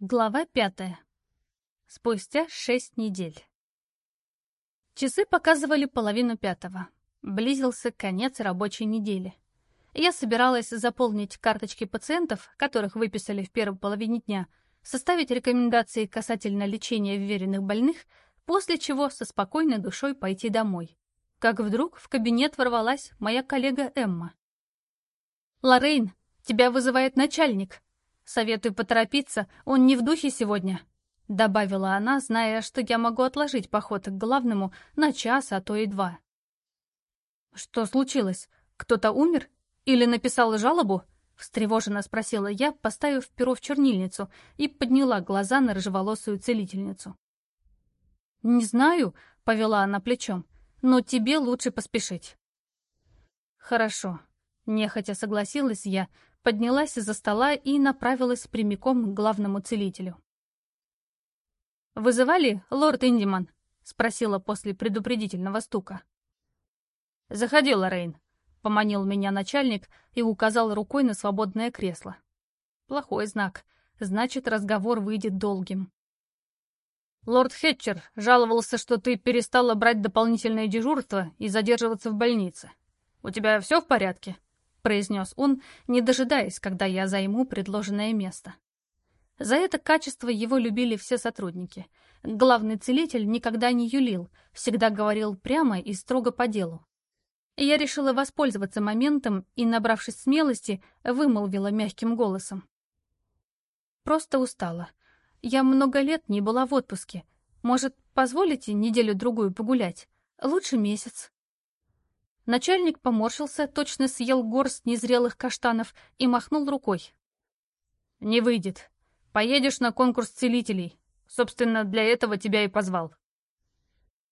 Глава пятая. Спустя шесть недель. Часы показывали половину пятого. Близился конец рабочей недели. Я собиралась заполнить карточки пациентов, которых выписали в первой половине дня, составить рекомендации касательно лечения вверенных больных, после чего со спокойной душой пойти домой. Как вдруг в кабинет ворвалась моя коллега Эмма. «Лоррейн, тебя вызывает начальник», Советую поторопиться, он не в духе сегодня», — добавила она, зная, что я могу отложить поход к главному на час, а то и два. «Что случилось? Кто-то умер? Или написал жалобу?» — встревоженно спросила я, поставив перо в чернильницу и подняла глаза на рыжеволосую целительницу. «Не знаю», — повела она плечом, — «но тебе лучше поспешить». «Хорошо», — нехотя согласилась я, поднялась из-за стола и направилась прямиком к главному целителю. «Вызывали, лорд Индиман?» — спросила после предупредительного стука. «Заходи, Лоррейн», — поманил меня начальник и указал рукой на свободное кресло. Плохой знак. Значит, разговор выйдет долгим. «Лорд Хетчер жаловался, что ты перестала брать дополнительное дежурство и задерживаться в больнице. У тебя все в порядке?» Произнес он, не дожидаясь, когда я займу предложенное место. За это качество его любили все сотрудники. Главный целитель никогда не юлил, всегда говорил прямо и строго по делу. Я решила воспользоваться моментом и, набравшись смелости, вымолвила мягким голосом. Просто устала. Я много лет не была в отпуске. Может, позволите неделю-другую погулять? Лучше месяц. Начальник поморщился, точно съел горсть незрелых каштанов и махнул рукой. «Не выйдет. Поедешь на конкурс целителей. Собственно, для этого тебя и позвал».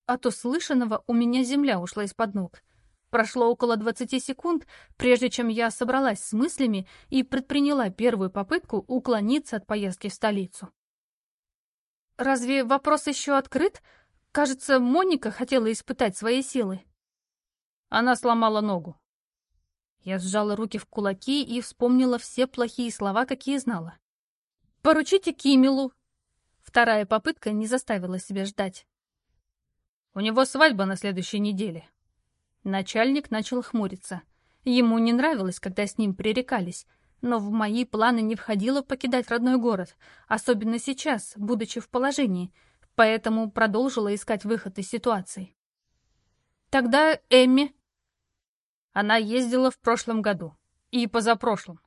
От услышанного у меня земля ушла из-под ног. Прошло около двадцати секунд, прежде чем я собралась с мыслями и предприняла первую попытку уклониться от поездки в столицу. «Разве вопрос еще открыт? Кажется, Моника хотела испытать свои силы». Она сломала ногу. Я сжала руки в кулаки и вспомнила все плохие слова, какие знала. «Поручите Кимилу!» Вторая попытка не заставила себя ждать. «У него свадьба на следующей неделе». Начальник начал хмуриться. Ему не нравилось, когда с ним пререкались, но в мои планы не входило покидать родной город, особенно сейчас, будучи в положении, поэтому продолжила искать выход из ситуации. «Тогда Эмми...» Она ездила в прошлом году. И позапрошлом.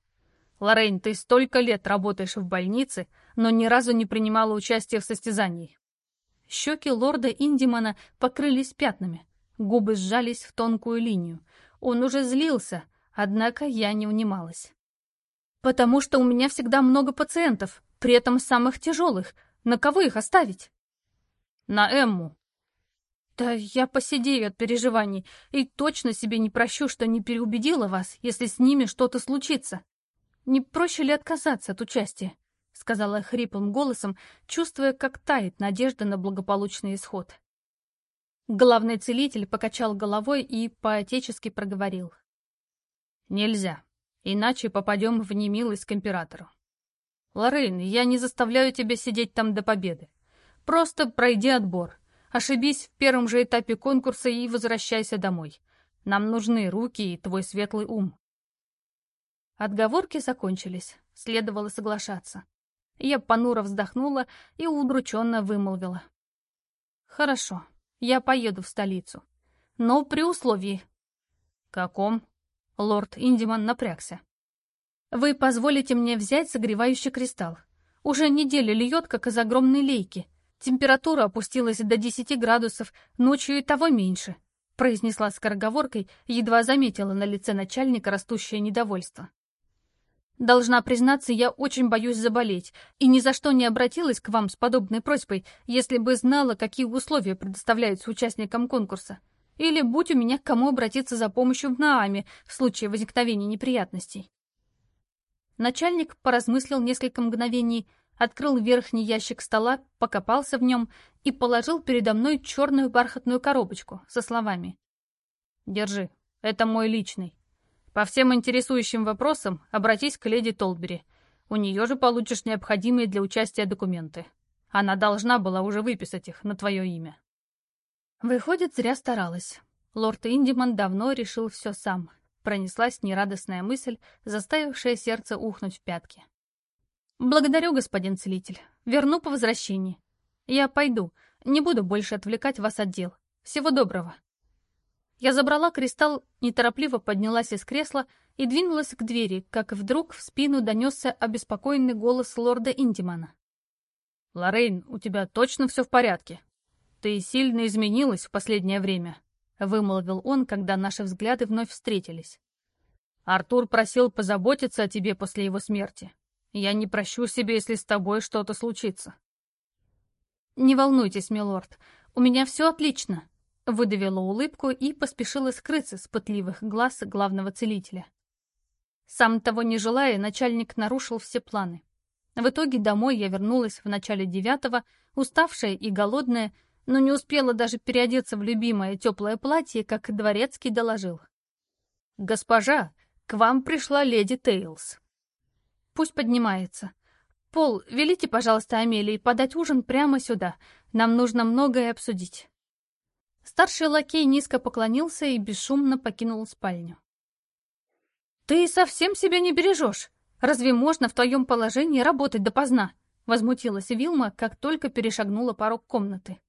Лоррейн, ты столько лет работаешь в больнице, но ни разу не принимала участия в состязании. Щеки лорда Индимана покрылись пятнами. Губы сжались в тонкую линию. Он уже злился, однако я не унималась. «Потому что у меня всегда много пациентов, при этом самых тяжелых. На кого их оставить?» «На Эмму», да я посидею от переживаний и точно себе не прощу, что не переубедила вас, если с ними что-то случится. Не проще ли отказаться от участия? Сказала хриплым голосом, чувствуя, как тает надежда на благополучный исход. Главный целитель покачал головой и поотечески проговорил. «Нельзя, иначе попадем в немилость к императору. Лоррейн, я не заставляю тебя сидеть там до победы. Просто пройди отбор, Ошибись в первом же этапе конкурса и возвращайся домой. Нам нужны руки и твой светлый ум. Отговорки закончились, следовало соглашаться. Я понуро вздохнула и удрученно вымолвила. «Хорошо, я поеду в столицу. Но при условии...» «Каком?» Лорд Индиман напрягся. «Вы позволите мне взять согревающий кристалл. Уже неделю льет, как из огромной лейки. Температура опустилась до 10 градусов, ночью и того меньше, произнесла скороговоркой, едва заметила на лице начальника растущее недовольство. Должна признаться, я очень боюсь заболеть и ни за что не обратилась к вам с подобной просьбой, если бы знала, какие условия предоставляются участникам конкурса. Или будь у меня к кому обратиться за помощью в Нааме в случае возникновения неприятностей. Начальник поразмыслил несколько мгновений, открыл верхний ящик стола, покопался в нем и положил передо мной черную бархатную коробочку со словами. «Держи, это мой личный. По всем интересующим вопросам обратись к леди Толбери. У нее же получишь необходимые для участия документы. Она должна была уже выписать их на твое имя. Выходит, зря старалась. Лорд Индиман давно решил все сам. Пронеслась нерадостная мысль, заставившая сердце ухнуть в пятки. «Благодарю, господин целитель. Верну по возвращении. Я пойду. Не буду больше отвлекать вас от дел. Всего доброго». Я забрала кристалл, неторопливо поднялась из кресла и двинулась к двери, как вдруг в спину донесся обеспокоенный голос лорда Индимана. «Лоррейн, у тебя точно все в порядке? Ты сильно изменилась в последнее время», — вымолвил он, когда наши взгляды вновь встретились. «Артур просил позаботиться о тебе после его смерти. Я не прощу себе, если с тобой что-то случится». «Не волнуйтесь, милорд, у меня все отлично», — выдавила улыбку и поспешила скрыться с пытливых глаз главного целителя. Сам того не желая, начальник нарушил все планы. В итоге домой я вернулась в начале девятого, уставшая и голодная, но не успела даже переодеться в любимое теплое платье, как дворецкий доложил. «Госпожа, к вам пришла леди Тейлс». «Пусть поднимается. Пол, велите, пожалуйста, Амелии подать ужин прямо сюда. Нам нужно многое обсудить». Старший лакей низко поклонился и бесшумно покинул спальню. «Ты совсем себя не бережешь. Разве можно в твоем положении работать допоздна?» Возмутилась Вилма, как только перешагнула порог комнаты.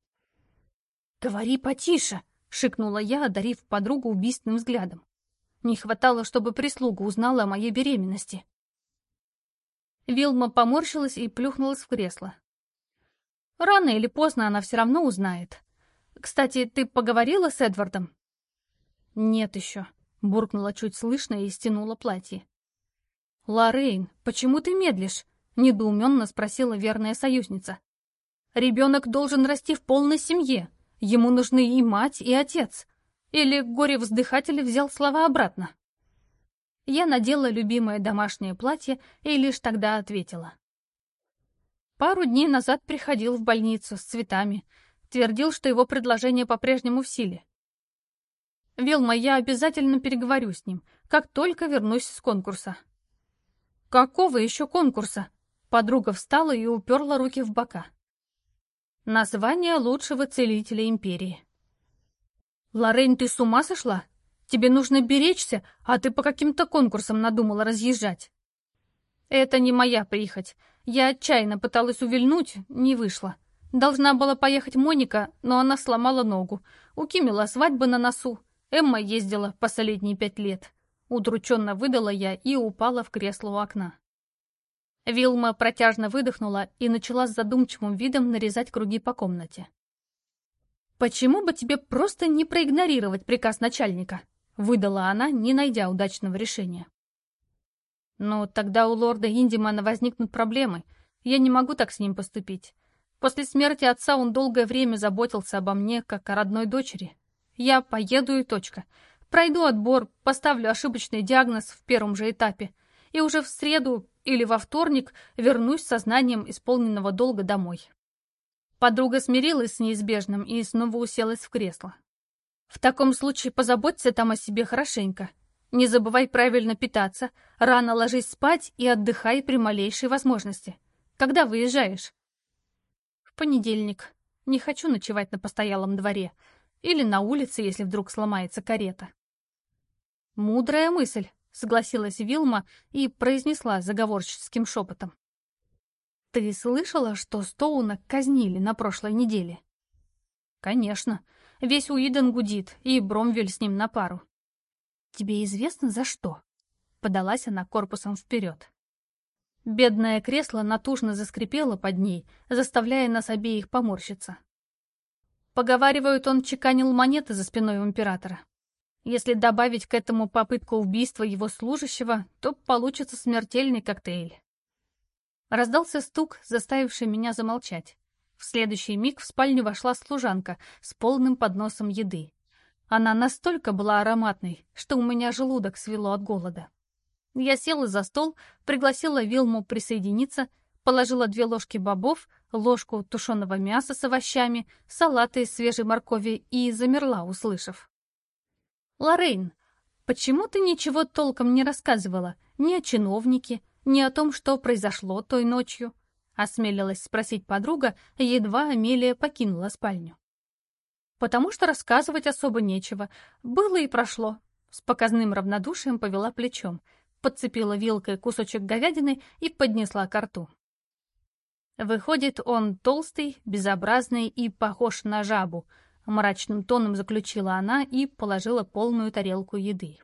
«Говори потише!» — шикнула я, одарив подругу убийственным взглядом. Не хватало, чтобы прислуга узнала о моей беременности. Вилма поморщилась и плюхнулась в кресло. Рано или поздно она все равно узнает. Кстати, ты поговорила с Эдвардом? Нет еще. Буркнула чуть слышно и стянула платье. «Лоррейн, почему ты медлишь?» — недоуменно спросила верная союзница. «Ребенок должен расти в полной семье. Ему нужны и мать, и отец. Или горе-вздыхатель взял слова обратно?» Я надела любимое домашнее платье и лишь тогда ответила. Пару дней назад приходил в больницу с цветами. Твердил, что его предложение по-прежнему в силе. Вилма, я обязательно переговорю с ним, как только вернусь с конкурса. Какого еще конкурса? Подруга встала и уперла руки в бока. Название лучшего целителя империи. Лорен, ты с ума сошла? Тебе нужно беречься, а ты по каким-то конкурсам надумала разъезжать. Это не моя прихоть. Я отчаянно пыталась увильнуть, не вышло. Должна была поехать Моника, но она сломала ногу. У Кимила свадьба на носу. Эмма ездила последние пять лет. Удрученно выдала я и упала в кресло у окна. Вилма протяжно выдохнула и начала с задумчивым видом нарезать круги по комнате. «Почему бы тебе просто не проигнорировать приказ начальника?» — выдала она, не найдя удачного решения. «Но тогда у лорда Индимана возникнут проблемы. Я не могу так с ним поступить. После смерти отца он долгое время заботился обо мне, как о родной дочери. Я поеду и точка. Пройду отбор, поставлю ошибочный диагноз в первом же этапе. И уже в среду или во вторник вернусь с сознанием исполненного долга домой. Подруга смирилась с неизбежным и снова уселась в кресло. В таком случае позаботься там о себе хорошенько. Не забывай правильно питаться, рано ложись спать и отдыхай при малейшей возможности. Когда выезжаешь? В понедельник. Не хочу ночевать на постоялом дворе. Или на улице, если вдруг сломается карета. «Мудрая мысль», — согласилась Вилма и произнесла заговорческим шепотом. «Ты слышала, что Стоуна казнили на прошлой неделе?» «Конечно. Весь Уидон гудит, и Бромвель с ним на пару». «Тебе известно, за что?» — подалась она корпусом вперед. Бедное кресло натужно заскрипело под ней, заставляя нас обеих поморщиться. Поговаривают, он чеканил монеты за спиной у императора. Если добавить к этому попытку убийства его служащего, то получится смертельный коктейль. Раздался стук, заставивший меня замолчать. В следующий миг в спальню вошла служанка с полным подносом еды. Она настолько была ароматной, что у меня желудок свело от голода. Я села за стол, пригласила Вилму присоединиться положила две ложки бобов, ложку тушеного мяса с овощами, салаты из свежей моркови и замерла, услышав. «Лоррейн, почему ты ничего толком не рассказывала? Ни о чиновнике, ни о том, что произошло той ночью, осмелилась спросить подруга, едва Амелия покинула спальню. Потому что рассказывать особо нечего. Было и прошло. С показным равнодушием повела плечом, подцепила вилкой кусочек говядины и поднесла к рту. Выходит, он толстый, безобразный и похож на жабу, мрачным тоном заключила она и положила полную тарелку еды.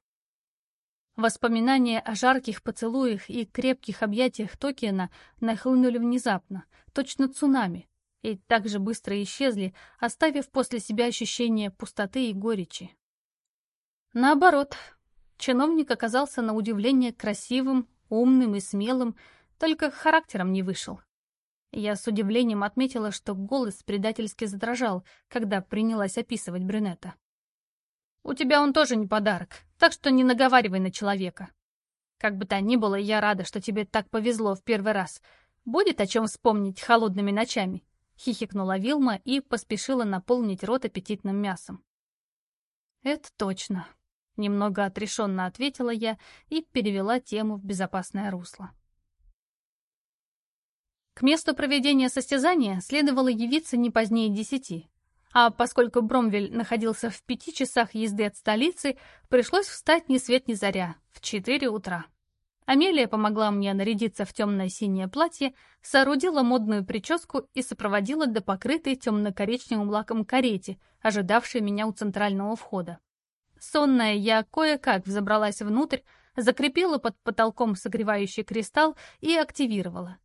Воспоминания о жарких поцелуях и крепких объятиях Токиена нахлынули внезапно, точно цунами, и так же быстро исчезли, оставив после себя ощущение пустоты и горечи. Наоборот, чиновник оказался на удивление красивым, умным и смелым, только характером не вышел. Я с удивлением отметила, что голос предательски задрожал, когда принялась описывать брюнета. «У тебя он тоже не подарок, так что не наговаривай на человека. Как бы то ни было, я рада, что тебе так повезло в первый раз. Будет о чем вспомнить холодными ночами», — хихикнула Вилма и поспешила наполнить рот аппетитным мясом. «Это точно», — немного отрешенно ответила я и перевела тему в безопасное русло. К месту проведения состязания следовало явиться не позднее десяти, а поскольку Бромвель находился в пяти часах езды от столицы, пришлось встать ни свет ни заря, в четыре утра. Амелия помогла мне нарядиться в темное синее платье, соорудила модную прическу и сопроводила до покрытой темно-коричневым лаком карете, ожидавшей меня у центрального входа. Сонная я кое-как взобралась внутрь, закрепила под потолком согревающий кристалл и активировала.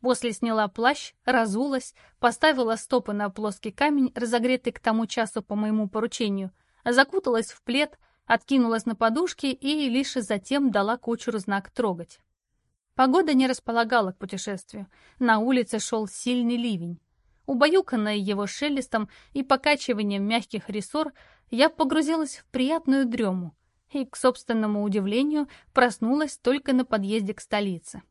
После сняла плащ, разулась, поставила стопы на плоский камень, разогретый к тому часу по моему поручению, закуталась в плед, откинулась на подушки и лишь затем дала кучеру знак «трогать». Погода не располагала к путешествию. На улице шел сильный ливень. Убаюканная его шелестом и покачиванием мягких рессор, я погрузилась в приятную дрему и, к собственному удивлению, проснулась только на подъезде к столице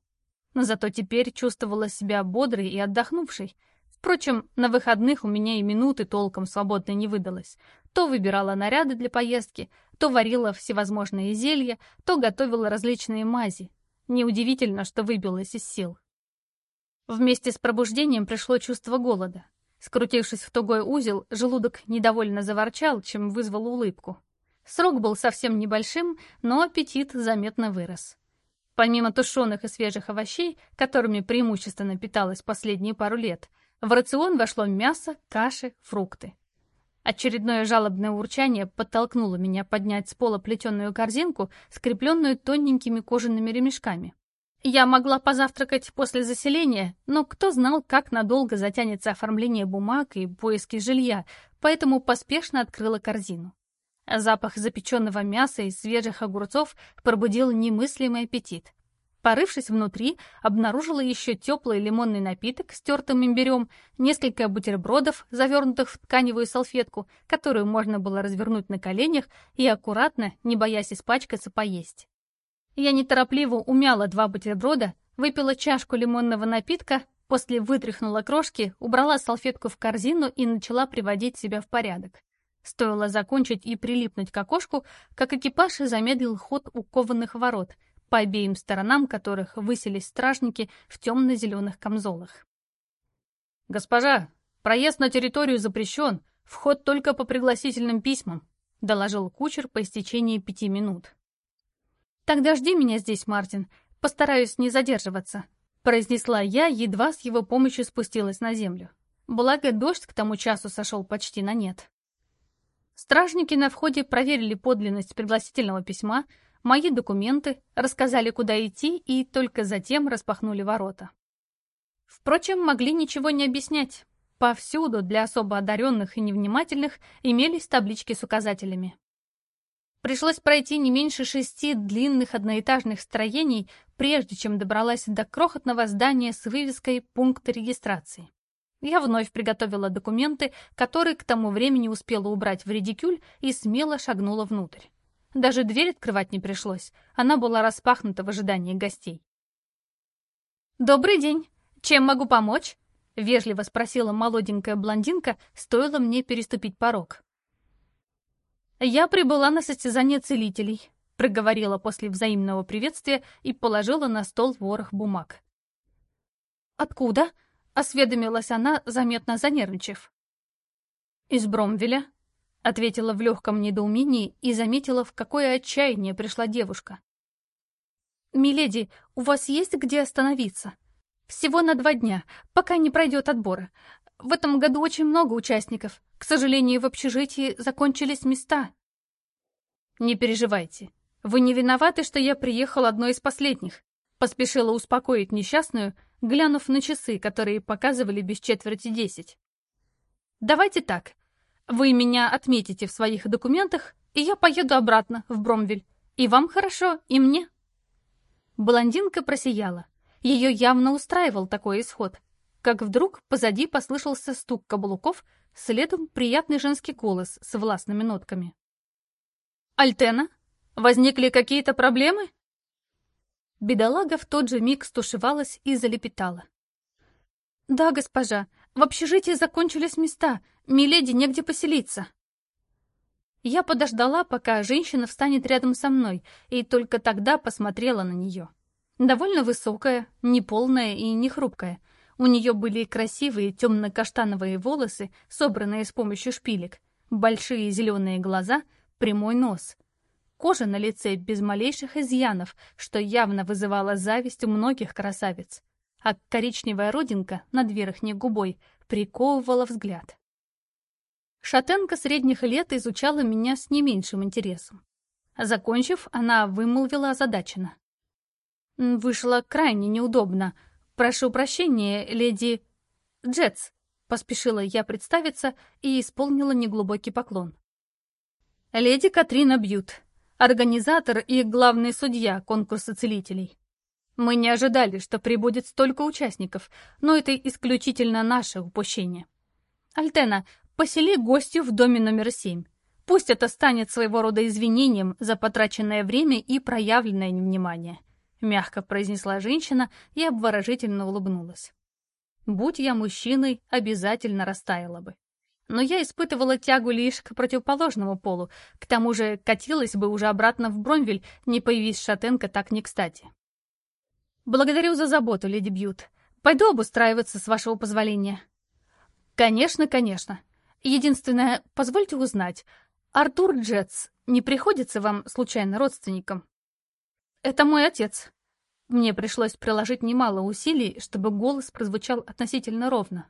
но зато теперь чувствовала себя бодрой и отдохнувшей. Впрочем, на выходных у меня и минуты толком свободной не выдалось. То выбирала наряды для поездки, то варила всевозможные зелья, то готовила различные мази. Неудивительно, что выбилась из сил. Вместе с пробуждением пришло чувство голода. Скрутившись в тугой узел, желудок недовольно заворчал, чем вызвал улыбку. Срок был совсем небольшим, но аппетит заметно вырос. Помимо тушеных и свежих овощей, которыми преимущественно питалась последние пару лет, в рацион вошло мясо, каши, фрукты. Очередное жалобное урчание подтолкнуло меня поднять с пола плетеную корзинку, скрепленную тоненькими кожаными ремешками. Я могла позавтракать после заселения, но кто знал, как надолго затянется оформление бумаг и поиски жилья, поэтому поспешно открыла корзину. Запах запеченного мяса и свежих огурцов пробудил немыслимый аппетит. Порывшись внутри, обнаружила еще теплый лимонный напиток с тертым имбирем, несколько бутербродов, завернутых в тканевую салфетку, которую можно было развернуть на коленях и аккуратно, не боясь испачкаться, поесть. Я неторопливо умяла два бутерброда, выпила чашку лимонного напитка, после вытряхнула крошки, убрала салфетку в корзину и начала приводить себя в порядок. Стоило закончить и прилипнуть к окошку, как экипаж замедлил ход у кованых ворот, по обеим сторонам которых высились стражники в темно-зеленых камзолах. «Госпожа, проезд на территорию запрещен, вход только по пригласительным письмам», доложил кучер по истечении пяти минут. «Тогда жди меня здесь, Мартин, постараюсь не задерживаться», произнесла я, едва с его помощью спустилась на землю. Благо, дождь к тому часу сошел почти на нет. Стражники на входе проверили подлинность пригласительного письма, мои документы, рассказали, куда идти, и только затем распахнули ворота. Впрочем, могли ничего не объяснять. Повсюду для особо одаренных и невнимательных имелись таблички с указателями. Пришлось пройти не меньше шести длинных одноэтажных строений, прежде чем добралась до крохотного здания с вывеской «Пункт регистрации». Я вновь приготовила документы, которые к тому времени успела убрать в редикюль и смело шагнула внутрь. Даже дверь открывать не пришлось, она была распахнута в ожидании гостей. «Добрый день! Чем могу помочь?» — вежливо спросила молоденькая блондинка, стоило мне переступить порог. «Я прибыла на состязание целителей», проговорила после взаимного приветствия и положила на стол ворох бумаг. «Откуда?» — осведомилась она, заметно занервничав. «Из Бромвеля», — ответила в легком недоумении и заметила, в какое отчаяние пришла девушка. «Миледи, у вас есть где остановиться? Всего на два дня, пока не пройдет отбора. В этом году очень много участников. К сожалению, в общежитии закончились места». «Не переживайте. Вы не виноваты, что я приехал одной из последних», — поспешила успокоить несчастную, глянув на часы, которые показывали без четверти десять. «Давайте так. Вы меня отметите в своих документах, и я поеду обратно, в Бромвель. И вам хорошо, и мне». Блондинка просияла. Ее явно устраивал такой исход. Как вдруг позади послышался стук каблуков, следом приятный женский голос с властными нотками. «Альтена, возникли какие-то проблемы?» Бедолага в тот же миг стушевалась и залепетала. «Да, госпожа, в общежитии закончились места, миледи негде поселиться». Я подождала, пока женщина встанет рядом со мной, и только тогда посмотрела на нее. Довольно высокая, неполная и не хрупкая. У нее были красивые темно-каштановые волосы, собранные с помощью шпилек, большие зеленые глаза, прямой нос. Кожа на лице без малейших изъянов, что явно вызывало зависть у многих красавиц. А коричневая родинка над верхней губой приковывала взгляд. Шатенка средних лет изучала меня с не меньшим интересом. Закончив, она вымолвила озадаченно. «Вышло крайне неудобно. Прошу прощения, леди... Джетс», — поспешила я представиться и исполнила неглубокий поклон. «Леди Катрина Бьют, организатор и главный судья конкурса целителей. Мы не ожидали, что прибудет столько участников, но это исключительно наше упущение. Альтена, Посели гостю в доме номер семь. Пусть это станет своего рода извинением за потраченное время и проявленное невнимание. Мягко произнесла женщина и обворожительно улыбнулась. Будь я мужчиной, обязательно растаяла бы. Но я испытывала тягу лишь к противоположному полу, к тому же катилась бы уже обратно в Бронвель, не появись шатенка так не кстати. «Благодарю за заботу, леди Бьют. Пойду обустраиваться, с вашего позволения». «Конечно, конечно. Единственное, позвольте узнать, Артур Джетс не приходится вам случайно родственником? Это мой отец. Мне пришлось приложить немало усилий, чтобы голос прозвучал относительно ровно.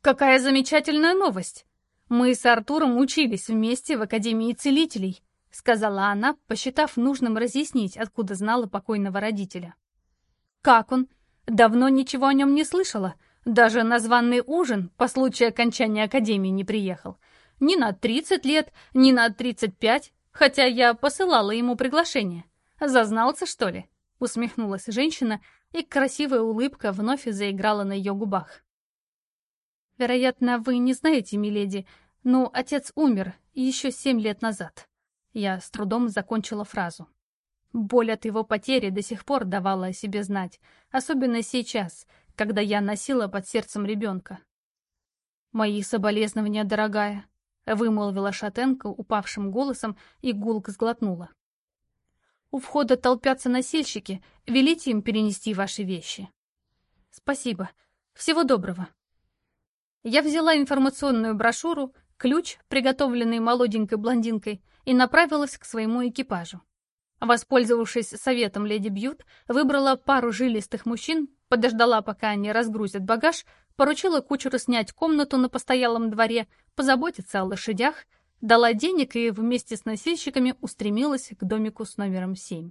Какая замечательная новость! Мы с Артуром учились вместе в Академии Целителей, сказала она, посчитав нужным разъяснить, откуда знала покойного родителя. Как он? Давно ничего о нем не слышала, даже на званый ужин по случаю окончания академии не приехал. Ни на 30 лет, ни на 35, хотя я посылала ему приглашение. Зазнался, что ли? Усмехнулась женщина, и красивая улыбка вновь заиграла на ее губах. «Вероятно, вы не знаете, миледи, но отец умер еще семь лет назад». Я с трудом закончила фразу. Боль от его потери до сих пор давала о себе знать, особенно сейчас, когда я носила под сердцем ребенка. «Мои соболезнования, дорогая», — вымолвила шатенка упавшим голосом и гулко сглотнула. «У входа толпятся носильщики, велите им перенести ваши вещи». «Спасибо. Всего доброго». Я взяла информационную брошюру, ключ, приготовленный молоденькой блондинкой, и направилась к своему экипажу. Воспользовавшись советом леди Бьют, выбрала пару жилистых мужчин, подождала, пока они разгрузят багаж, поручила кучеру снять комнату на постоялом дворе, позаботиться о лошадях, дала денег и вместе с носильщиками устремилась к домику с номером 7.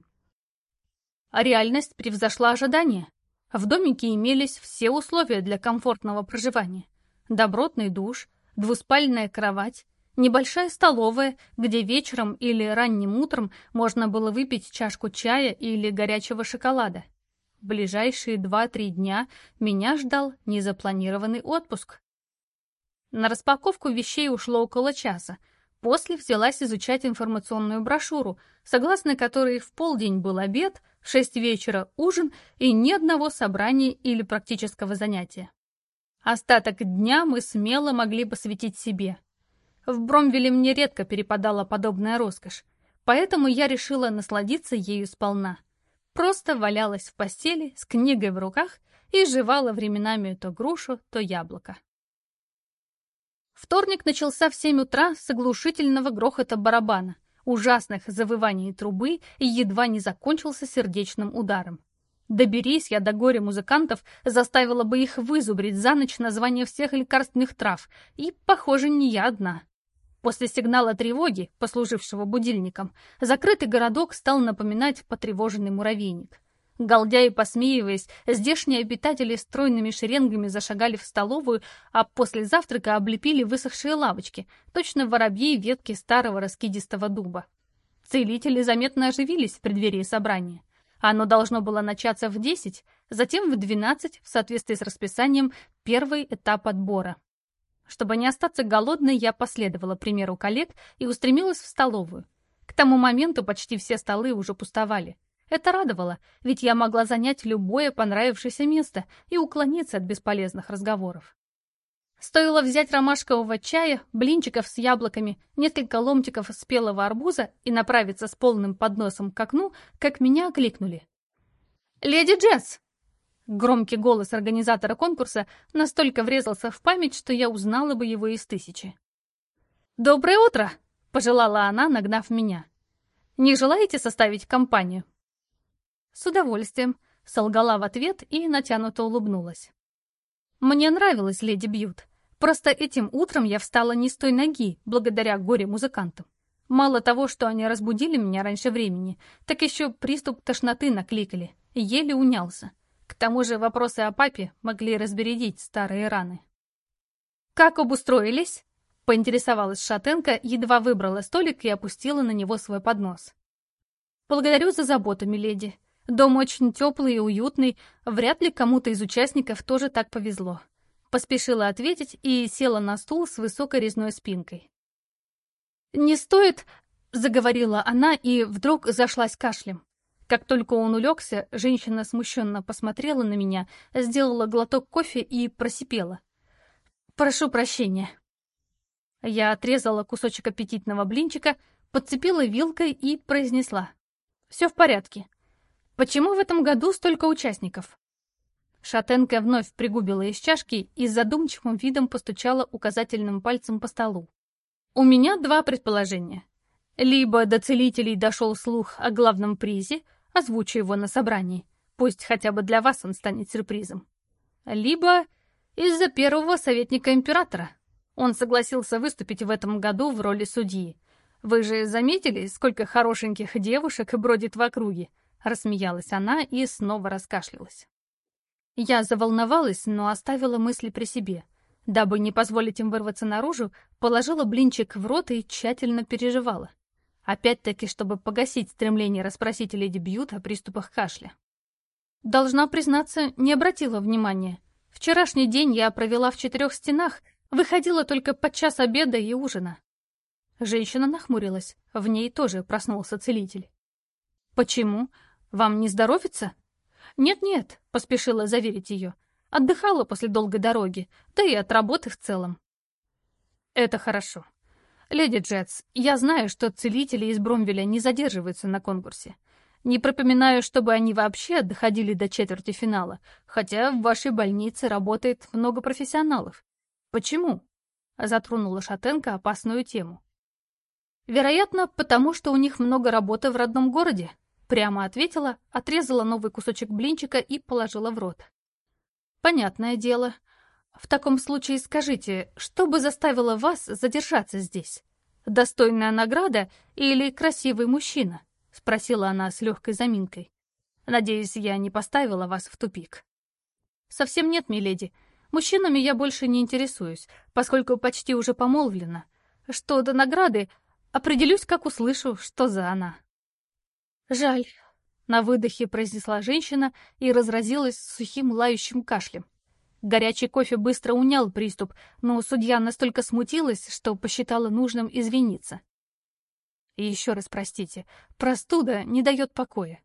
А реальность превзошла ожидания. В домике имелись все условия для комфортного проживания. Добротный душ, двуспальная кровать, Небольшая столовая, где вечером или ранним утром можно было выпить чашку чая или горячего шоколада. Ближайшие два-три дня меня ждал незапланированный отпуск. На распаковку вещей ушло около часа. После взялась изучать информационную брошюру, согласно которой в полдень был обед, в шесть вечера ужин и ни одного собрания или практического занятия. Остаток дня мы смело могли посвятить себе – в Бромвеле мне редко перепадала подобная роскошь. Поэтому я решила насладиться ею сполна. Просто валялась в постели с книгой в руках и жевала временами то грушу, то яблоко. Вторник начался в семь утра с оглушительного грохота барабана, ужасных завываний трубы и едва не закончился сердечным ударом. Доберись я до горя музыкантов, заставила бы их вызубрить за ночь название всех лекарственных трав, и, похоже, не я одна. После сигнала тревоги, послужившего будильником, закрытый городок стал напоминать потревоженный муравейник. Голдя и посмеиваясь, здешние обитатели стройными шеренгами зашагали в столовую, а после завтрака облепили высохшие лавочки, точно воробьи ветки старого раскидистого дуба. Целители заметно оживились в преддверии собрания. Оно должно было начаться в 10, затем в 12, в соответствии с расписанием, первый этап отбора. Чтобы не остаться голодной, я последовала примеру коллег и устремилась в столовую. К тому моменту почти все столы уже пустовали. Это радовало, ведь я могла занять любое понравившееся место и уклониться от бесполезных разговоров. Стоило взять ромашкового чая, блинчиков с яблоками, несколько ломтиков спелого арбуза и направиться с полным подносом к окну, как меня окликнули. «Леди Джесс!» Громкий голос организатора конкурса настолько врезался в память, что я узнала бы его из тысячи. «Доброе утро!» — пожелала она, нагнав меня. «Не желаете составить компанию?» «С удовольствием», — солгала в ответ и натянуто улыбнулась. Мне нравилась леди Бьют. Просто этим утром я встала не с той ноги, благодаря горе-музыкантам. Мало того, что они разбудили меня раньше времени, так еще приступ тошноты накликали, еле унялся. К тому же вопросы о папе могли разбередить старые раны. «Как обустроились?» — поинтересовалась Шатенко, едва выбрала столик и опустила на него свой поднос. «Благодарю за заботу, миледи. Дом очень теплый и уютный, вряд ли кому-то из участников тоже так повезло. Поспешила ответить и села на стул с высокой резной спинкой. «Не стоит...» — заговорила она и вдруг зашлась кашлем. Как только он улегся, женщина смущенно посмотрела на меня, сделала глоток кофе и просипела. «Прошу прощения». Я отрезала кусочек аппетитного блинчика, подцепила вилкой и произнесла. «Все в порядке. Почему в этом году столько участников? Шатенка вновь пригубила из чашки и с задумчивым видом постучала указательным пальцем по столу. У меня два предположения. Либо до целителей дошел слух о главном призе, озвучу его на собрании, пусть хотя бы для вас он станет сюрпризом. Либо из-за первого советника императора. Он согласился выступить в этом году в роли судьи. Вы же заметили, сколько хорошеньких девушек бродит в округе? Рассмеялась она и снова раскашлялась. Я заволновалась, но оставила мысли при себе. Дабы не позволить им вырваться наружу, положила блинчик в рот и тщательно переживала. Опять-таки, чтобы погасить стремление расспросить леди Бьют о приступах кашля. Должна признаться, не обратила внимания. Вчерашний день я провела в четырех стенах, выходила только под час обеда и ужина. Женщина нахмурилась, в ней тоже проснулся целитель. «Почему? Вам не здоровится?» «Нет-нет», — поспешила заверить ее. «Отдыхала после долгой дороги, да и от работы в целом». «Это хорошо. Леди Джетс, я знаю, что целители из Бромвеля не задерживаются на конкурсе. Не пропоминаю, чтобы они вообще доходили до четверти финала, хотя в вашей больнице работает много профессионалов. Почему?» Затронула Шатенко опасную тему. «Вероятно, потому что у них много работы в родном городе», Прямо ответила, отрезала новый кусочек блинчика и положила в рот. Понятное дело. В таком случае скажите, что бы заставило вас задержаться здесь? Достойная награда или красивый мужчина? Спросила она с легкой заминкой. Надеюсь, я не поставила вас в тупик. Совсем нет, миледи. Мужчинами я больше не интересуюсь, поскольку почти уже помолвлена. Что до награды, определюсь, как услышу, что за она. «Жаль», — на выдохе произнесла женщина и разразилась сухим лающим кашлем. Горячий кофе быстро унял приступ, но судья настолько смутилась, что посчитала нужным извиниться. И еще раз простите, простуда не дает покоя.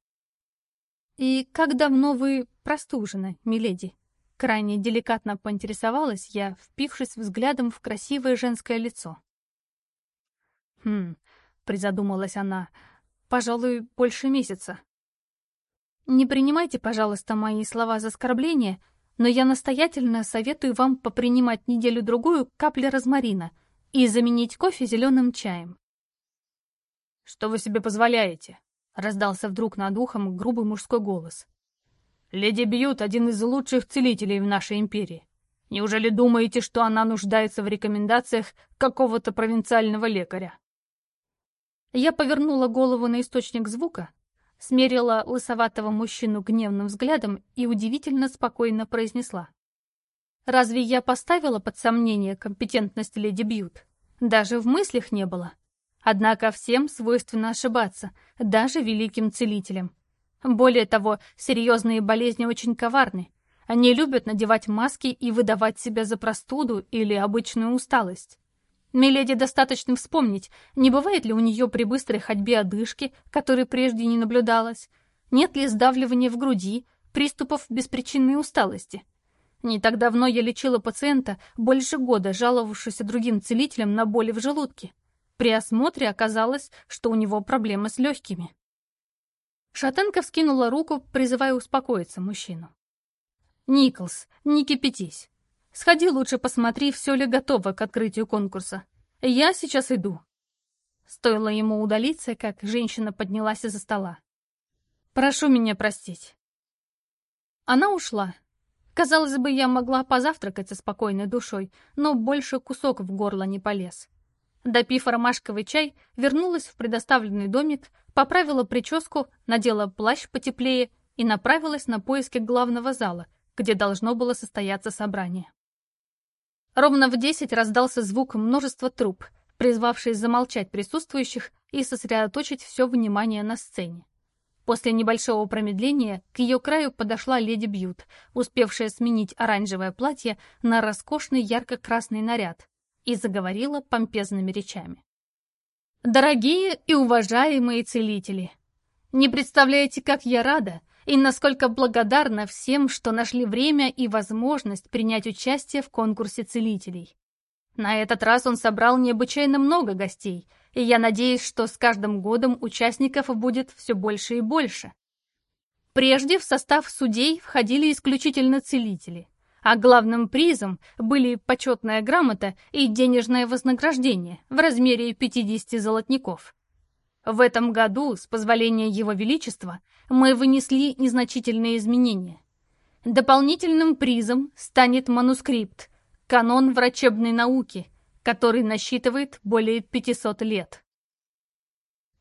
«И как давно вы простужены, миледи?» Крайне деликатно поинтересовалась я, впившись взглядом в красивое женское лицо. «Хм», — призадумалась она, — пожалуй, больше месяца. Не принимайте, пожалуйста, мои слова за оскорбление, но я настоятельно советую вам попринимать неделю-другую капли розмарина и заменить кофе зеленым чаем. «Что вы себе позволяете?» — раздался вдруг над ухом грубый мужской голос. «Леди Бьют — один из лучших целителей в нашей империи. Неужели думаете, что она нуждается в рекомендациях какого-то провинциального лекаря?» Я повернула голову на источник звука, смерила лысоватого мужчину гневным взглядом и удивительно спокойно произнесла. «Разве я поставила под сомнение компетентность леди Бьют? Даже в мыслях не было. Однако всем свойственно ошибаться, даже великим целителям. Более того, серьезные болезни очень коварны. Они любят надевать маски и выдавать себя за простуду или обычную усталость. Миледи достаточно вспомнить, не бывает ли у нее при быстрой ходьбе одышки, которой прежде не наблюдалось, нет ли сдавливания в груди, приступов беспричинной усталости. Не так давно я лечила пациента, больше года жаловавшегося другим целителям на боли в желудке. При осмотре оказалось, что у него проблемы с легкими. Шатенка вскинула руку, призывая успокоиться мужчину. «Николс, не кипятись. Сходи лучше посмотри, все ли готово к открытию конкурса. Я сейчас иду». Стоило ему удалиться, как женщина поднялась из-за стола. «Прошу меня простить». Она ушла. Казалось бы, я могла позавтракать со спокойной душой, но больше кусок в горло не полез. Допив ромашковый чай, вернулась в предоставленный домик, поправила прическу, надела плащ потеплее и направилась на поиски главного зала, где должно было состояться собрание. Ровно в десять раздался звук множества труб, призвавший замолчать присутствующих и сосредоточить все внимание на сцене. После небольшого промедления к ее краю подошла леди Бьют, успевшая сменить оранжевое платье на роскошный ярко-красный наряд, и заговорила помпезными речами. «Дорогие и уважаемые целители! Не представляете, как я рада, и насколько благодарна всем, что нашли время и возможность принять участие в конкурсе целителей. На этот раз он собрал необычайно много гостей, и я надеюсь, что с каждым годом участников будет все больше и больше. Прежде в состав судей входили исключительно целители, а главным призом были почетная грамота и денежное вознаграждение в размере 50 золотников. В этом году, с позволения Его Величества, мы вынесли незначительные изменения. Дополнительным призом станет манускрипт «Канон врачебной науки», который насчитывает более 500 лет.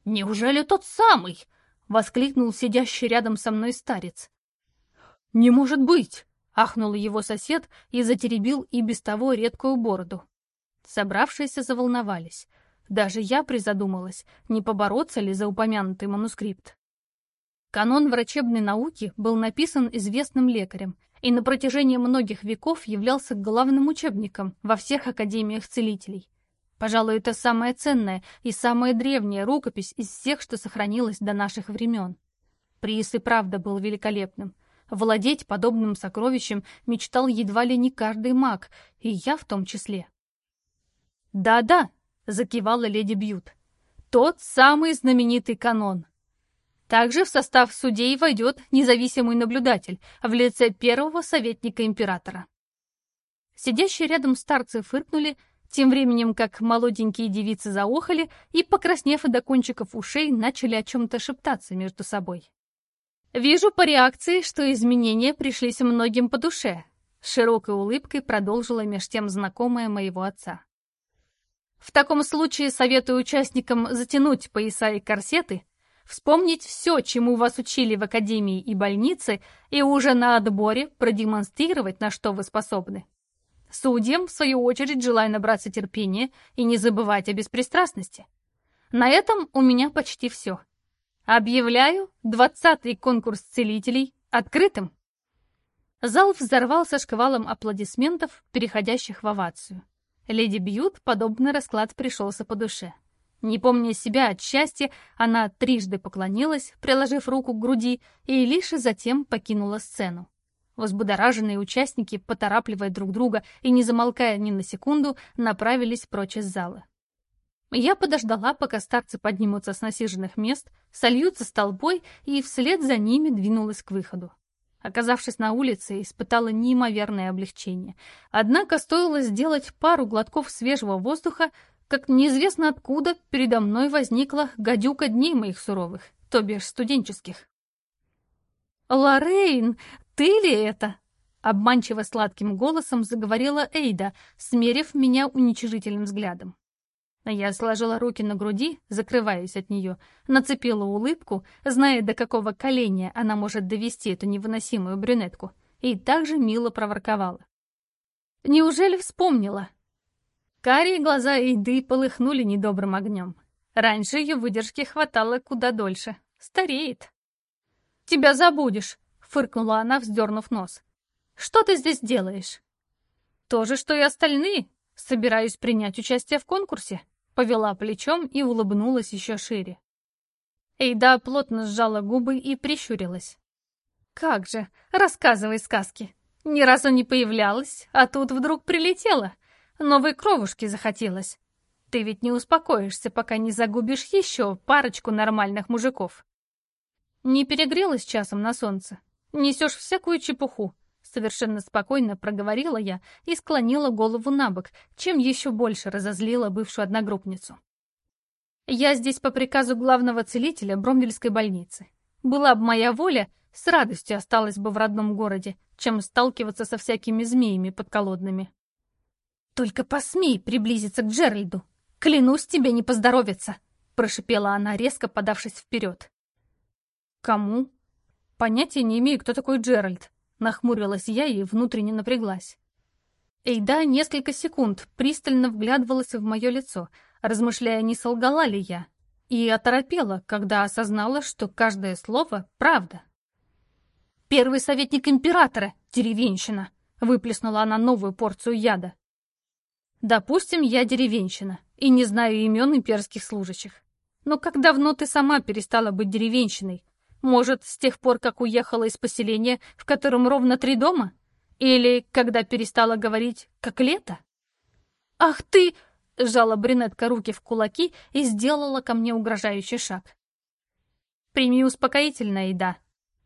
«Неужели тот самый?» — воскликнул сидящий рядом со мной старец. «Не может быть!» — ахнул его сосед и затеребил и без того редкую бороду. Собравшиеся заволновались — даже я призадумалась, не побороться ли за упомянутый манускрипт. Канон врачебной науки был написан известным лекарем и на протяжении многих веков являлся главным учебником во всех академиях целителей. Пожалуй, это самая ценная и самая древняя рукопись из всех, что сохранилась до наших времен. Приз и правда был великолепным. Владеть подобным сокровищем мечтал едва ли не каждый маг, и я в том числе. «Да-да», закивала леди Бьют. Тот самый знаменитый канон. Также в состав судей войдет независимый наблюдатель в лице первого советника императора. Сидящие рядом старцы фыркнули, тем временем как молоденькие девицы заохали и, покраснев до кончиков ушей, начали о чем-то шептаться между собой. «Вижу по реакции, что изменения пришлись многим по душе», — широкой улыбкой продолжила меж тем знакомая моего отца. В таком случае советую участникам затянуть пояса и корсеты, вспомнить все, чему вас учили в академии и больнице, и уже на отборе продемонстрировать, на что вы способны. Судьям, в свою очередь, желаю набраться терпения и не забывать о беспристрастности. На этом у меня почти все. Объявляю двадцатый конкурс целителей открытым. Зал взорвался шквалом аплодисментов, переходящих в овацию. Леди Бьют подобный расклад пришелся по душе. Не помня себя от счастья, она трижды поклонилась, приложив руку к груди, и лишь затем покинула сцену. Возбудораженные участники, поторапливая друг друга и не замолкая ни на секунду, направились прочь из зала. Я подождала, пока старцы поднимутся с насиженных мест, сольются с толпой, и вслед за ними двинулась к выходу. Оказавшись на улице, испытала неимоверное облегчение. Однако стоило сделать пару глотков свежего воздуха, как неизвестно откуда передо мной возникла гадюка дней моих суровых, то бишь студенческих. «Лоррейн, ты ли это?» Обманчиво сладким голосом заговорила Эйда, смерив меня уничижительным взглядом. Я сложила руки на груди, закрываясь от нее, нацепила улыбку, зная, до какого коленя она может довести эту невыносимую брюнетку, и также мило проворковала. «Неужели вспомнила?» Карие глаза Эйды полыхнули недобрым огнем. Раньше ее выдержки хватало куда дольше. Стареет. «Тебя забудешь», — фыркнула она, вздернув нос. «Что ты здесь делаешь?» «То же, что и остальные. Собираюсь принять участие в конкурсе», — повела плечом и улыбнулась еще шире. Эйда плотно сжала губы и прищурилась. «Как же, рассказывай сказки. Ни разу не появлялась, а тут вдруг прилетела. Новой кровушки захотелось. Ты ведь не успокоишься, пока не загубишь еще парочку нормальных мужиков». «Не перегрелась часом на солнце? Несешь всякую чепуху», Совершенно спокойно проговорила я и склонила голову на бок, чем еще больше разозлила бывшую одногруппницу. Я здесь по приказу главного целителя Бромвельской больницы. Была бы моя воля, с радостью осталась бы в родном городе, чем сталкиваться со всякими змеями подколодными. «Только посмей приблизиться к Джеральду! Клянусь, тебе не поздоровится!» прошипела она, резко подавшись вперед. «Кому?» «Понятия не имею, кто такой Джеральд», Нахмурилась я и внутренне напряглась. Эйда несколько секунд пристально вглядывалась в мое лицо, размышляя, не солгала ли я, и оторопела, когда осознала, что каждое слово — правда. «Первый советник императора, деревенщина!» — выплеснула она новую порцию яда. «Допустим, я деревенщина и не знаю имен имперских служащих. Но как давно ты сама перестала быть деревенщиной, может, с тех пор, как уехала из поселения, в котором ровно три дома? Или когда перестала говорить «как лето»? «Ах ты!» — сжала брюнетка руки в кулаки и сделала ко мне угрожающий шаг. «Прими успокоительное, да.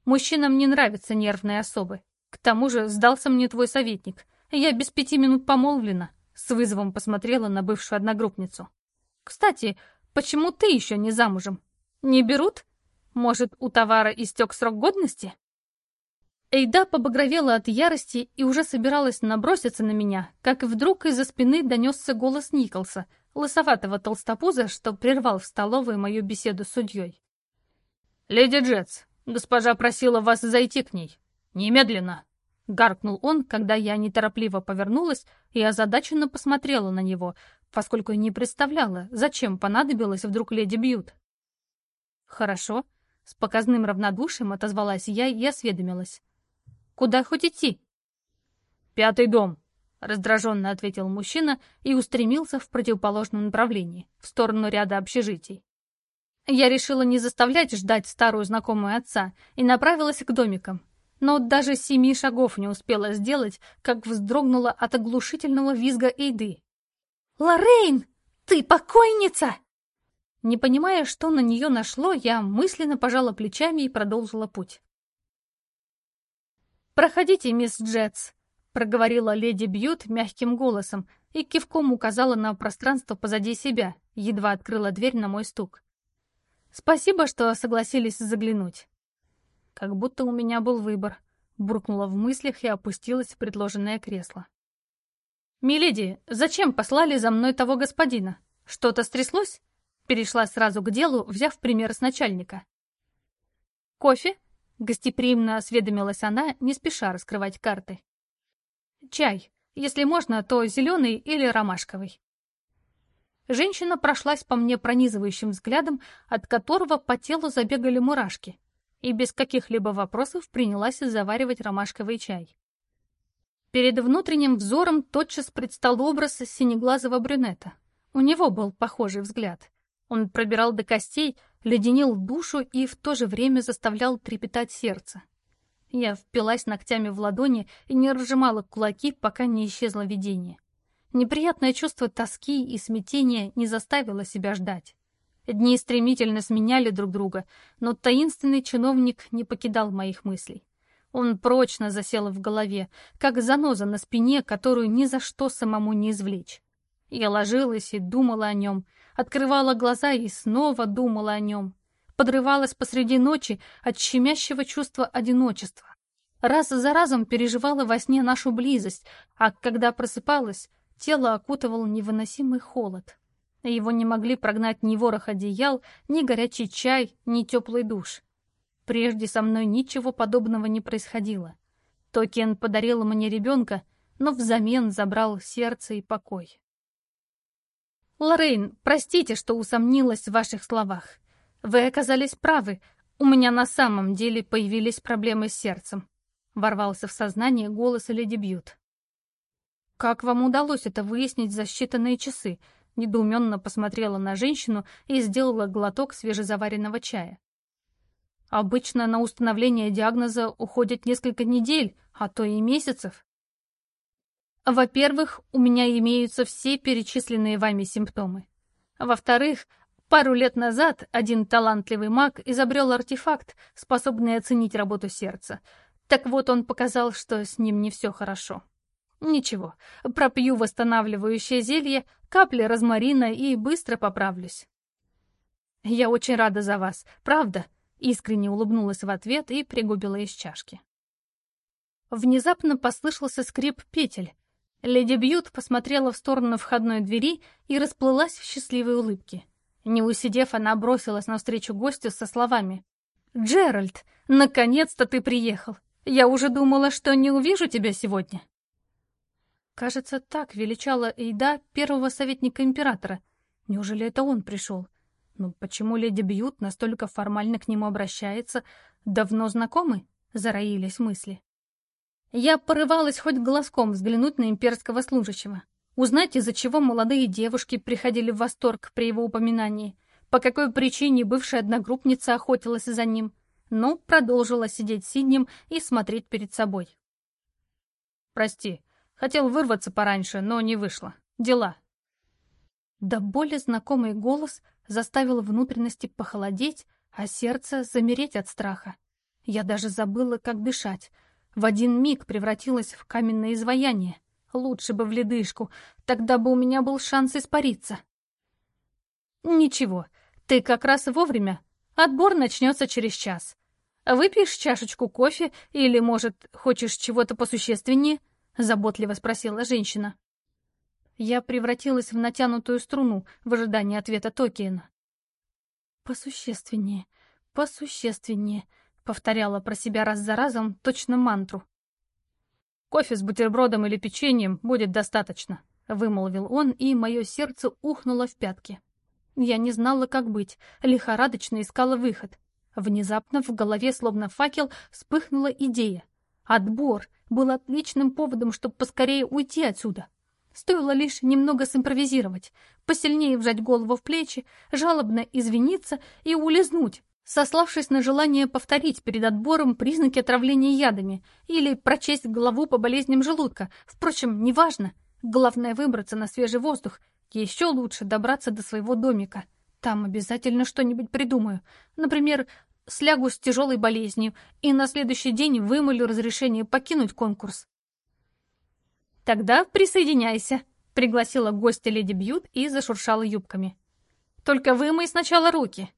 Мужчинам не нравятся нервные особы. К тому же сдался мне твой советник. Я без пяти минут помолвлена», — с вызовом посмотрела на бывшую одногруппницу. «Кстати, почему ты еще не замужем? Не берут?» Может, у товара истек срок годности? Эйда побагровела от ярости и уже собиралась наброситься на меня, как вдруг из-за спины донесся голос Николса, лысоватого толстопуза, что прервал в столовой мою беседу с судьей. «Леди Джетс, госпожа просила вас зайти к ней. Немедленно!» — гаркнул он, когда я неторопливо повернулась и озадаченно посмотрела на него, поскольку не представляла, зачем понадобилось вдруг леди Бьют. «Хорошо», с показным равнодушием отозвалась я и осведомилась. «Куда хоть идти?» «Пятый дом», — раздраженно ответил мужчина и устремился в противоположном направлении, в сторону ряда общежитий. Я решила не заставлять ждать старую знакомую отца и направилась к домикам, но даже семи шагов не успела сделать, как вздрогнула от оглушительного визга Эйды. «Лоррейн, ты покойница!» Не понимая, что на нее нашло, я мысленно пожала плечами и продолжила путь. «Проходите, мисс Джетс», — проговорила леди Бьют мягким голосом и кивком указала на пространство позади себя, едва открыла дверь на мой стук. «Спасибо, что согласились заглянуть». «Как будто у меня был выбор», — буркнула в мыслях и опустилась в предложенное кресло. «Миледи, зачем послали за мной того господина? Что-то стряслось?» Перешла сразу к делу, взяв пример с начальника. «Кофе?» — гостеприимно осведомилась она, не спеша раскрывать карты. «Чай. Если можно, то зеленый или ромашковый». Женщина прошлась по мне пронизывающим взглядом, от которого по телу забегали мурашки, и без каких-либо вопросов принялась заваривать ромашковый чай. Перед внутренним взором тотчас предстал образ синеглазого брюнета. У него был похожий взгляд. Он пробирал до костей, леденил душу и в то же время заставлял трепетать сердце. Я впилась ногтями в ладони и не разжимала кулаки, пока не исчезло видение. Неприятное чувство тоски и смятения не заставило себя ждать. Дни стремительно сменяли друг друга, но таинственный чиновник не покидал моих мыслей. Он прочно засел в голове, как заноза на спине, которую ни за что самому не извлечь. Я ложилась и думала о нем, открывала глаза и снова думала о нем. Подрывалась посреди ночи от щемящего чувства одиночества. Раз за разом переживала во сне нашу близость, а когда просыпалась, тело окутывал невыносимый холод. Его не могли прогнать ни ворох одеял, ни горячий чай, ни теплый душ. Прежде со мной ничего подобного не происходило. Токен подарил мне ребенка, но взамен забрал сердце и покой. «Лоррейн, простите, что усомнилась в ваших словах. Вы оказались правы. У меня на самом деле появились проблемы с сердцем», — ворвался в сознание голос Леди Бьют. «Как вам удалось это выяснить за считанные часы?» Недоуменно посмотрела на женщину и сделала глоток свежезаваренного чая. Обычно на установление диагноза уходит несколько недель, а то и месяцев. Во-первых, у меня имеются все перечисленные вами симптомы. Во-вторых, пару лет назад один талантливый маг изобрел артефакт, способный оценить работу сердца. Так вот, он показал, что с ним не все хорошо. Ничего, пропью восстанавливающее зелье, капли розмарина и быстро поправлюсь. Я очень рада за вас, правда? Искренне улыбнулась в ответ и пригубила из чашки. Внезапно послышался скрип петель. Леди Бьют посмотрела в сторону входной двери и расплылась в счастливой улыбке. Не усидев, она бросилась навстречу гостю со словами. «Джеральд, наконец-то ты приехал! Я уже думала, что не увижу тебя сегодня!» Кажется, так величала Эйда первого советника императора. Неужели это он пришел? Ну почему леди Бьют настолько формально к нему обращается? Давно знакомы? Зароились мысли. Я порывалась хоть глазком взглянуть на имперского служащего. Узнать, из-за чего молодые девушки приходили в восторг при его упоминании, по какой причине бывшая одногруппница охотилась за ним, но продолжила сидеть сиднем и смотреть перед собой. «Прости, Хотел вырваться пораньше, но не вышло. Дела. Да более знакомый голос заставил внутренности похолодеть, а сердце замереть от страха. Я даже забыла, как дышать. В один миг превратилась в каменное изваяние. Лучше бы в ледышку, тогда бы у меня был шанс испариться. Ничего, ты как раз вовремя. Отбор начнется через час. Выпьешь чашечку кофе или, может, хочешь чего-то посущественнее? —— заботливо спросила женщина. Я превратилась в натянутую струну в ожидании ответа Токиена. «Посущественнее, посущественнее», — повторяла про себя раз за разом точно мантру. «Кофе с бутербродом или печеньем будет достаточно», — вымолвил он, и мое сердце ухнуло в пятки. Я не знала, как быть, лихорадочно искала выход. Внезапно в голове, словно факел, вспыхнула идея. Отбор был отличным поводом, чтобы поскорее уйти отсюда. Стоило лишь немного симпровизировать, посильнее вжать голову в плечи, жалобно извиниться и улизнуть, сославшись на желание повторить перед отбором признаки отравления ядами или прочесть главу по болезням желудка. Впрочем, неважно. Главное выбраться на свежий воздух. Еще лучше добраться до своего домика. Там обязательно что-нибудь придумаю. Например, слягу с тяжелой болезнью и на следующий день вымолю разрешение покинуть конкурс. «Тогда присоединяйся», — пригласила гостя леди Бьют и зашуршала юбками. «Только вымой сначала руки».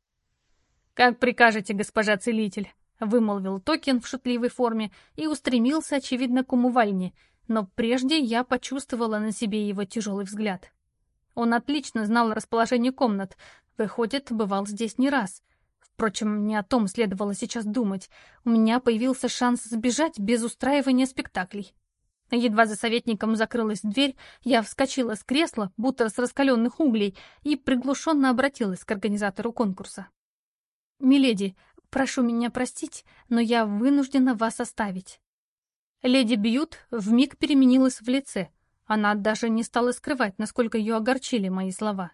«Как прикажете, госпожа целитель», — вымолвил Токен в шутливой форме и устремился, очевидно, к умывальне, но прежде я почувствовала на себе его тяжелый взгляд. Он отлично знал расположение комнат, выходит, бывал здесь не раз — Впрочем, не о том следовало сейчас думать. У меня появился шанс сбежать без устраивания спектаклей. Едва за советником закрылась дверь, я вскочила с кресла, будто с раскаленных углей, и приглушенно обратилась к организатору конкурса. «Миледи, прошу меня простить, но я вынуждена вас оставить». Леди Бьют вмиг переменилась в лице. Она даже не стала скрывать, насколько ее огорчили мои слова.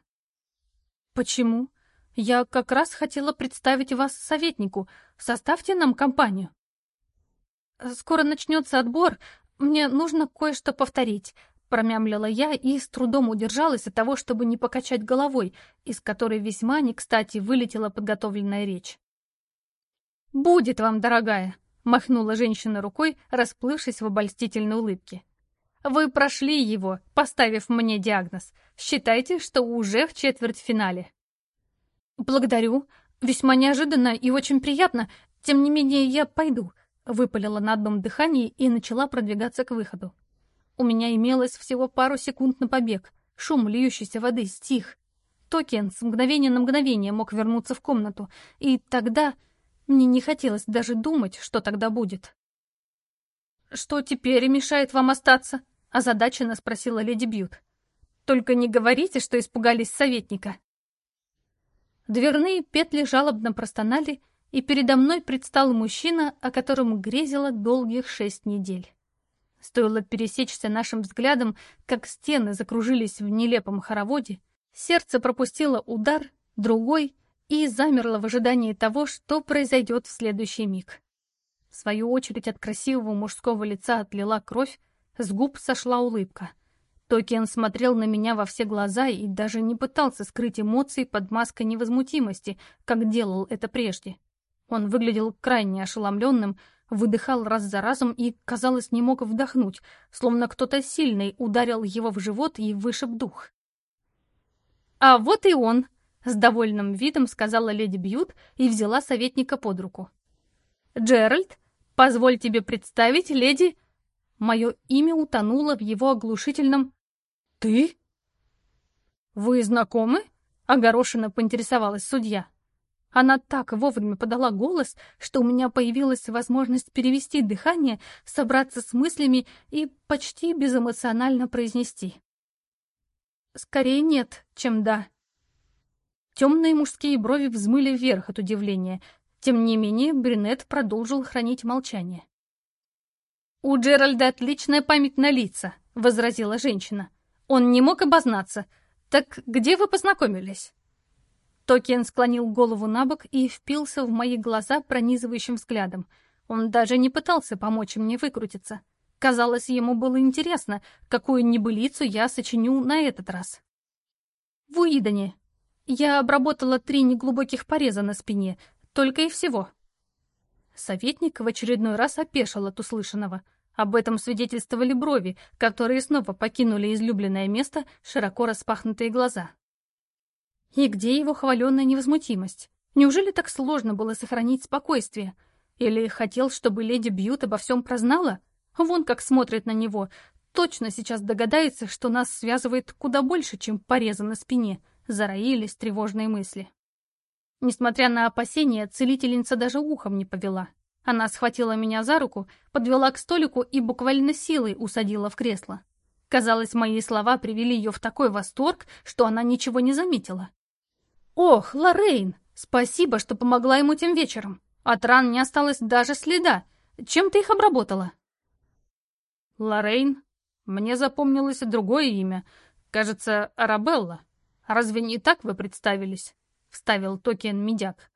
«Почему?» Я как раз хотела представить вас советнику. Составьте нам компанию. Скоро начнется отбор. Мне нужно кое-что повторить. Промямлила я и с трудом удержалась от того, чтобы не покачать головой, из которой весьма не кстати вылетела подготовленная речь. «Будет вам, дорогая!» — махнула женщина рукой, расплывшись в обольстительной улыбке. «Вы прошли его, поставив мне диагноз. Считайте, что уже в четвертьфинале». «Благодарю. Весьма неожиданно и очень приятно. Тем не менее, я пойду», — выпалила на одном дыхании и начала продвигаться к выходу. У меня имелось всего пару секунд на побег. Шум льющейся воды стих. Токен с мгновения на мгновение мог вернуться в комнату, и тогда мне не хотелось даже думать, что тогда будет. «Что теперь мешает вам остаться?» — озадаченно спросила леди Бьют. «Только не говорите, что испугались советника». Дверные петли жалобно простонали, и передо мной предстал мужчина, о котором грезила долгих шесть недель. Стоило пересечься нашим взглядом, как стены закружились в нелепом хороводе, сердце пропустило удар, другой, и замерло в ожидании того, что произойдет в следующий миг. В свою очередь от красивого мужского лица отлила кровь, с губ сошла улыбка. Токен смотрел на меня во все глаза и даже не пытался скрыть эмоции под маской невозмутимости, как делал это прежде. Он выглядел крайне ошеломленным, выдыхал раз за разом и, казалось, не мог вдохнуть, словно кто-то сильный ударил его в живот и вышиб дух. «А вот и он!» — с довольным видом сказала леди Бьют и взяла советника под руку. «Джеральд, позволь тебе представить леди...» Мое имя утонуло в его оглушительном «Ты?» «Вы знакомы?» — огорошенно поинтересовалась судья. Она так вовремя подала голос, что у меня появилась возможность перевести дыхание, собраться с мыслями и почти безэмоционально произнести. Скорее нет, чем да. Темные мужские брови взмыли вверх от удивления. Тем не менее, брюнет продолжил хранить молчание. «У Джеральда отличная память на лица», — возразила женщина. «Он не мог обознаться. Так где вы познакомились?» Токен склонил голову на бок и впился в мои глаза пронизывающим взглядом. Он даже не пытался помочь мне выкрутиться. Казалось, ему было интересно, какую небылицу я сочиню на этот раз. В Уидоне. Я обработала три неглубоких пореза на спине, только и всего. Советник в очередной раз опешил от услышанного. Об этом свидетельствовали брови, которые снова покинули излюбленное место, широко распахнутые глаза. И где его хваленная невозмутимость? Неужели так сложно было сохранить спокойствие? Или хотел, чтобы леди Бьют обо всем прознала? Вон как смотрит на него. Точно сейчас догадается, что нас связывает куда больше, чем порезы на спине. Зароились тревожные мысли. Несмотря на опасения, целительница даже ухом не повела. Она схватила меня за руку, подвела к столику и буквально силой усадила в кресло. Казалось, мои слова привели ее в такой восторг, что она ничего не заметила. «Ох, Лоррейн, спасибо, что помогла ему тем вечером. От ран не осталось даже следа. Чем ты их обработала?» «Лоррейн? Мне запомнилось другое имя. Кажется, Арабелла. Разве не так вы представились?» — вставил токен медяк.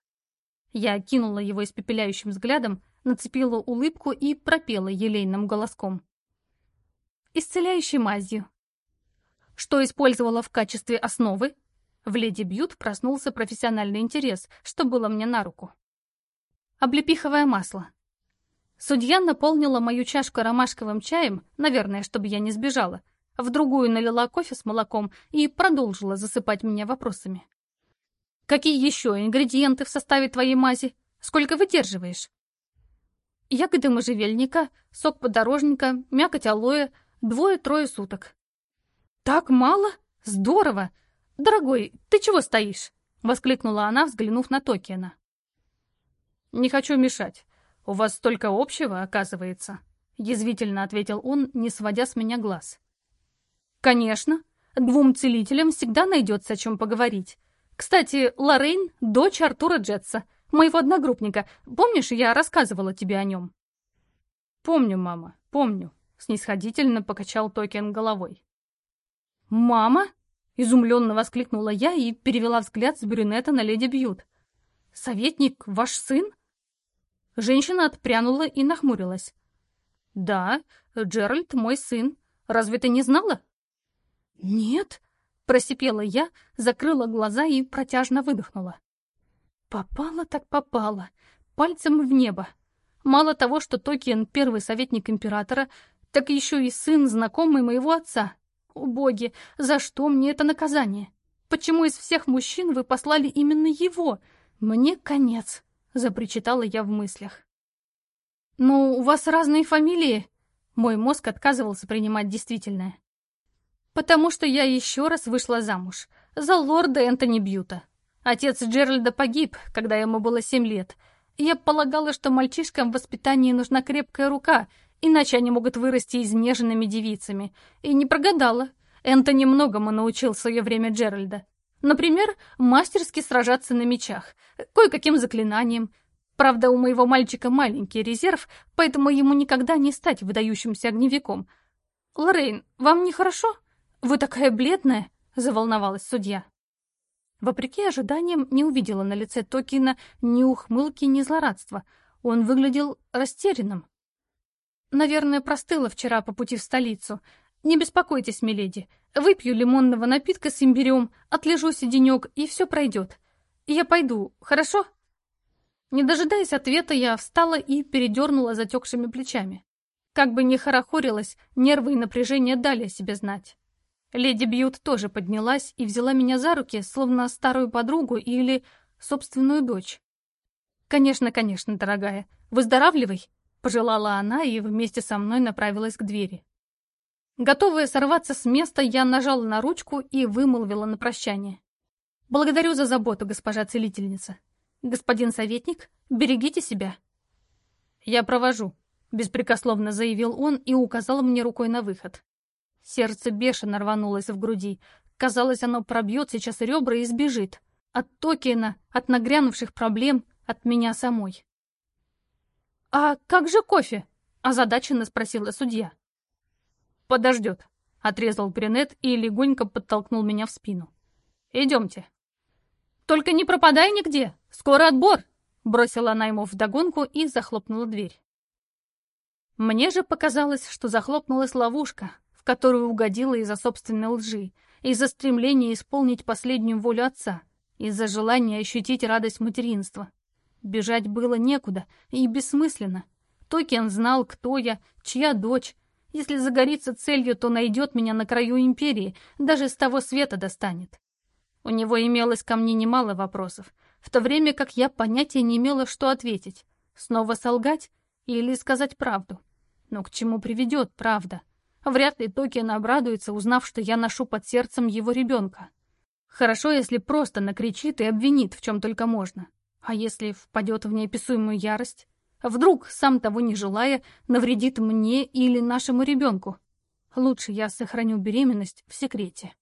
Я кинула его испепеляющим взглядом, нацепила улыбку и пропела елейным голоском. «Исцеляющей мазью». Что использовала в качестве основы? В «Леди Бьют» проснулся профессиональный интерес, что было мне на руку. Облепиховое масло. Судья наполнила мою чашку ромашковым чаем, наверное, чтобы я не сбежала, в другую налила кофе с молоком и продолжила засыпать меня вопросами. «Какие еще ингредиенты в составе твоей мази? Сколько выдерживаешь?» «Ягоды можжевельника, сок подорожника, мякоть алоэ, двое-трое суток». «Так мало? Здорово! «Дорогой, ты чего стоишь?» — воскликнула она, взглянув на Токиена. «Не хочу мешать. У вас столько общего, оказывается», — язвительно ответил он, не сводя с меня глаз. «Конечно. Двум целителям всегда найдется о чем поговорить. Кстати, Лоррейн — дочь Артура Джетса, моего одногруппника. Помнишь, я рассказывала тебе о нем?» «Помню, мама, помню», — снисходительно покачал Токен головой. «Мама?» Изумленно воскликнула я и перевела взгляд с брюнета на леди Бьют. «Советник, ваш сын?» Женщина отпрянула и нахмурилась. «Да, Джеральд мой сын. Разве ты не знала?» «Нет», — просипела я, закрыла глаза и протяжно выдохнула. Попала так попала, пальцем в небо. Мало того, что Токиен первый советник императора, так еще и сын знакомый моего отца. О боги, за что мне это наказание? Почему из всех мужчин вы послали именно его? Мне конец, запричитала я в мыслях. «Ну, у вас разные фамилии?» Мой мозг отказывался принимать действительное. «Потому что я еще раз вышла замуж. За лорда Энтони Бьюта. Отец Джеральда погиб, когда ему было семь лет. Я полагала, что мальчишкам в воспитании нужна крепкая рука, иначе они могут вырасти изнеженными девицами. И не прогадала. Энтони многому научил в свое время Джеральда. Например, мастерски сражаться на мечах, кое-каким заклинаниям. Правда, у моего мальчика маленький резерв, поэтому ему никогда не стать выдающимся огневиком. «Лоррейн, вам нехорошо? Вы такая бледная?» — заволновалась судья. Вопреки ожиданиям, не увидела на лице Токина ни ухмылки, ни злорадства. Он выглядел растерянным. «Наверное, простыла вчера по пути в столицу. Не беспокойтесь, миледи. Выпью лимонного напитка с имбирем, отлежусь денек, и все пройдет. Я пойду, хорошо?» Не дожидаясь ответа, я встала и передернула затекшими плечами. Как бы ни хорохорилась, нервы и напряжение дали о себе знать. Леди Бьют тоже поднялась и взяла меня за руки, словно старую подругу или собственную дочь. «Конечно, конечно, дорогая. Выздоравливай!» — пожелала она и вместе со мной направилась к двери. Готовая сорваться с места, я нажала на ручку и вымолвила на прощание. «Благодарю за заботу, госпожа целительница. Господин советник, берегите себя». «Я провожу», — беспрекословно заявил он и указал мне рукой на выход. Сердце бешено рванулось в груди. Казалось, оно пробьет сейчас ребра и сбежит. От Токиена, от нагрянувших проблем, от меня самой. «А как же кофе?» — озадаченно спросила судья. «Подождет», — отрезал брюнет и легонько подтолкнул меня в спину. «Идемте». «Только не пропадай нигде! Скоро отбор!» — бросила она ему вдогонку и захлопнула дверь. Мне же показалось, что захлопнулась ловушка, которую угодила из-за собственной лжи, из-за стремления исполнить последнюю волю отца, из-за желания ощутить радость материнства. Бежать было некуда и бессмысленно. Токен знал, кто я, чья дочь. Если загорится целью, то найдет меня на краю империи, даже с того света достанет. У него имелось ко мне немало вопросов, в то время как я понятия не имела, что ответить. Снова солгать или сказать правду? Но к чему приведет правда? Вряд ли Токен обрадуется, узнав, что я ношу под сердцем его ребенка. Хорошо, если просто накричит и обвинит в чем только можно. А если впадет в неописуемую ярость? Вдруг, сам того не желая, навредит мне или нашему ребенку? Лучше я сохраню беременность в секрете.